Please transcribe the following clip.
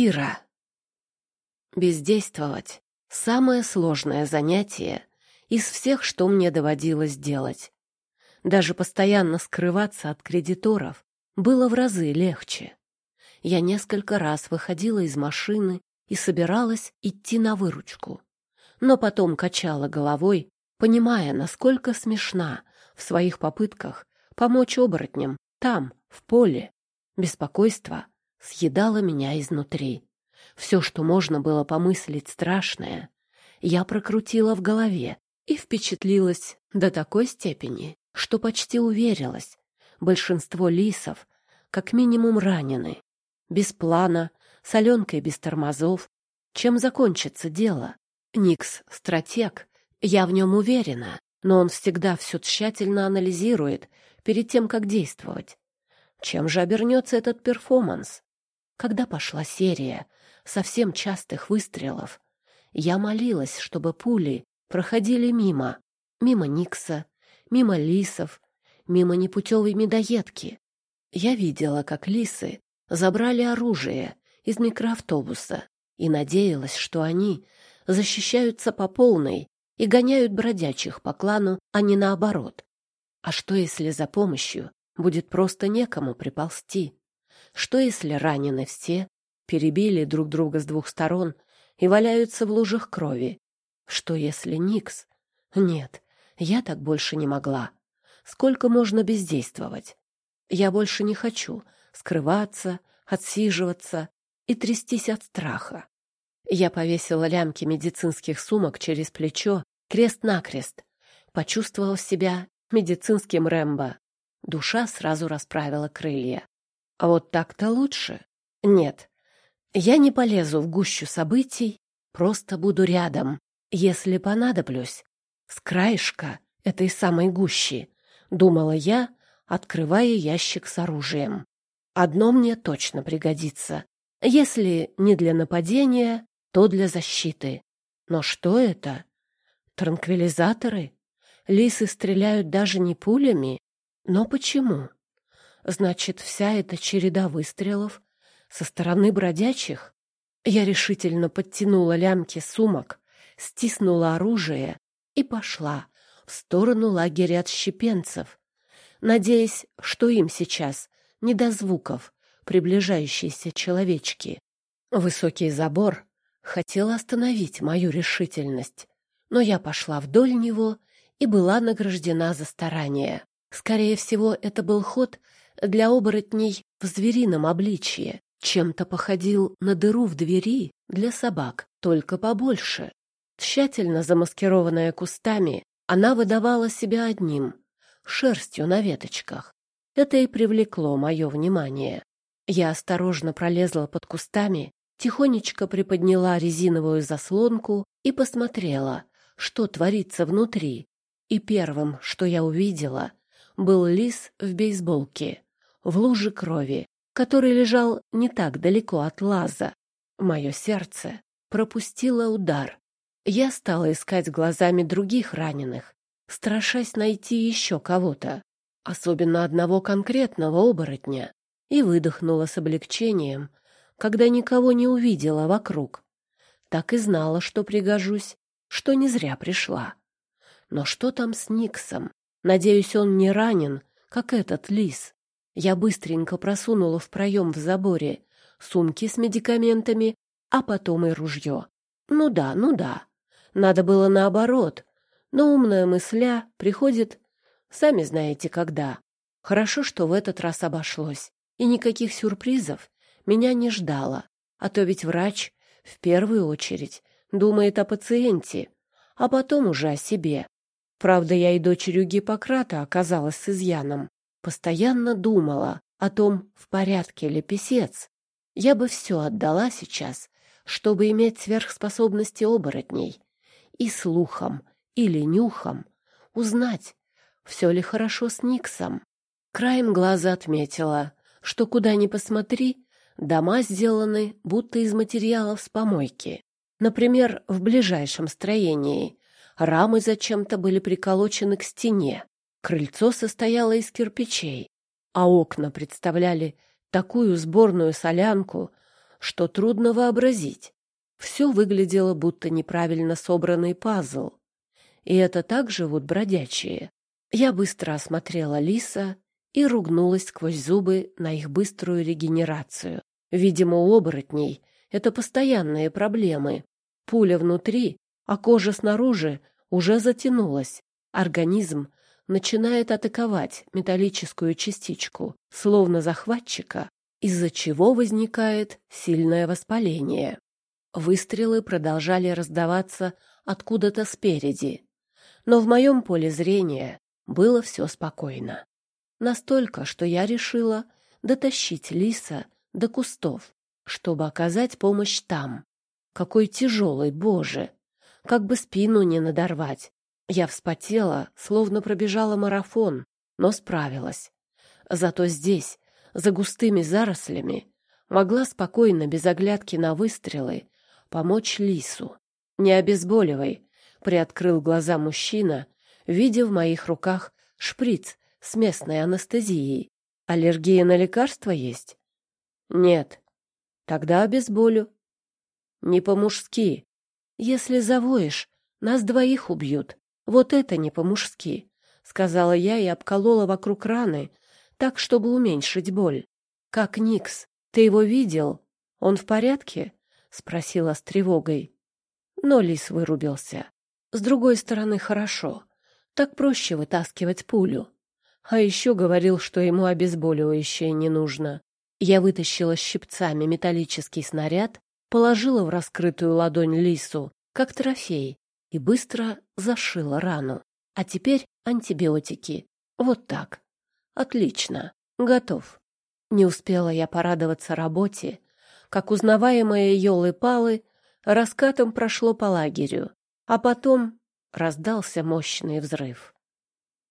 Кира. Бездействовать — самое сложное занятие из всех, что мне доводилось делать. Даже постоянно скрываться от кредиторов было в разы легче. Я несколько раз выходила из машины и собиралась идти на выручку. Но потом качала головой, понимая, насколько смешна в своих попытках помочь оборотням там, в поле. Беспокойство съедало меня изнутри. Все, что можно было помыслить страшное, я прокрутила в голове и впечатлилась до такой степени, что почти уверилась. Большинство лисов как минимум ранены. Без плана, с Аленкой без тормозов. Чем закончится дело? Никс — стратег, я в нем уверена, но он всегда все тщательно анализирует перед тем, как действовать. Чем же обернется этот перформанс? Когда пошла серия совсем частых выстрелов, я молилась, чтобы пули проходили мимо. Мимо Никса, мимо лисов, мимо непутевой медоедки. Я видела, как лисы забрали оружие из микроавтобуса и надеялась, что они защищаются по полной и гоняют бродячих по клану, а не наоборот. А что, если за помощью будет просто некому приползти? Что если ранены все, перебили друг друга с двух сторон и валяются в лужах крови? Что если Никс? Нет, я так больше не могла. Сколько можно бездействовать? Я больше не хочу скрываться, отсиживаться и трястись от страха. Я повесила лямки медицинских сумок через плечо, крест-накрест, почувствовал себя медицинским Рэмбо. Душа сразу расправила крылья. А вот так-то лучше. Нет, я не полезу в гущу событий, просто буду рядом, если понадоблюсь. С краешка этой самой гущи, думала я, открывая ящик с оружием. Одно мне точно пригодится. Если не для нападения, то для защиты. Но что это? Транквилизаторы? Лисы стреляют даже не пулями? Но почему? Значит, вся эта череда выстрелов со стороны бродячих? Я решительно подтянула лямки сумок, стиснула оружие и пошла в сторону лагеря отщепенцев, надеясь, что им сейчас не до звуков приближающейся человечки. Высокий забор хотел остановить мою решительность, но я пошла вдоль него и была награждена за старание. Скорее всего, это был ход для оборотней в зверином обличье. Чем-то походил на дыру в двери для собак, только побольше. Тщательно замаскированная кустами, она выдавала себя одним — шерстью на веточках. Это и привлекло мое внимание. Я осторожно пролезла под кустами, тихонечко приподняла резиновую заслонку и посмотрела, что творится внутри. И первым, что я увидела, был лис в бейсболке, в луже крови, который лежал не так далеко от лаза. Мое сердце пропустило удар. Я стала искать глазами других раненых, страшась найти еще кого-то, особенно одного конкретного оборотня, и выдохнула с облегчением, когда никого не увидела вокруг. Так и знала, что пригожусь, что не зря пришла. Но что там с Никсом? Надеюсь, он не ранен, как этот лис. Я быстренько просунула в проем в заборе сумки с медикаментами, а потом и ружье. Ну да, ну да. Надо было наоборот. Но умная мысля приходит, сами знаете, когда. Хорошо, что в этот раз обошлось, и никаких сюрпризов меня не ждало. А то ведь врач в первую очередь думает о пациенте, а потом уже о себе. Правда, я и дочерью Гиппократа оказалась с изъяном. Постоянно думала о том, в порядке ли писец. Я бы все отдала сейчас, чтобы иметь сверхспособности оборотней. И слухом или нюхом узнать, все ли хорошо с Никсом. Краем глаза отметила, что куда ни посмотри, дома сделаны будто из материалов с помойки. Например, в ближайшем строении рамы зачем-то были приколочены к стене, крыльцо состояло из кирпичей, а окна представляли такую сборную солянку, что трудно вообразить. Все выглядело будто неправильно собранный пазл. И это так живут бродячие. Я быстро осмотрела лиса и ругнулась сквозь зубы на их быструю регенерацию. Видимо, у оборотней это постоянные проблемы. Пуля внутри, а кожа снаружи уже затянулась. Организм начинает атаковать металлическую частичку, словно захватчика, из-за чего возникает сильное воспаление. Выстрелы продолжали раздаваться откуда-то спереди, но в моем поле зрения было все спокойно. Настолько, что я решила дотащить лиса до кустов, чтобы оказать помощь там. Какой тяжелый, боже! Как бы спину не надорвать. Я вспотела, словно пробежала марафон, но справилась. Зато здесь, за густыми зарослями, могла спокойно, без оглядки на выстрелы, помочь лису. «Не обезболивай», — приоткрыл глаза мужчина, видя в моих руках шприц с местной анестезией. «Аллергия на лекарства есть?» «Нет». «Тогда обезболю». «Не по-мужски. Если завоешь, нас двоих убьют. Вот это не по-мужски», — сказала я и обколола вокруг раны, так, чтобы уменьшить боль. «Как Никс? Ты его видел? Он в порядке?» — спросила с тревогой. Но лис вырубился. С другой стороны, хорошо. Так проще вытаскивать пулю. А еще говорил, что ему обезболивающее не нужно. Я вытащила щипцами металлический снаряд, положила в раскрытую ладонь лису, как трофей, и быстро зашила рану. А теперь антибиотики. Вот так. Отлично. Готов. Не успела я порадоваться работе, как узнаваемые елы-палы раскатом прошло по лагерю, а потом раздался мощный взрыв.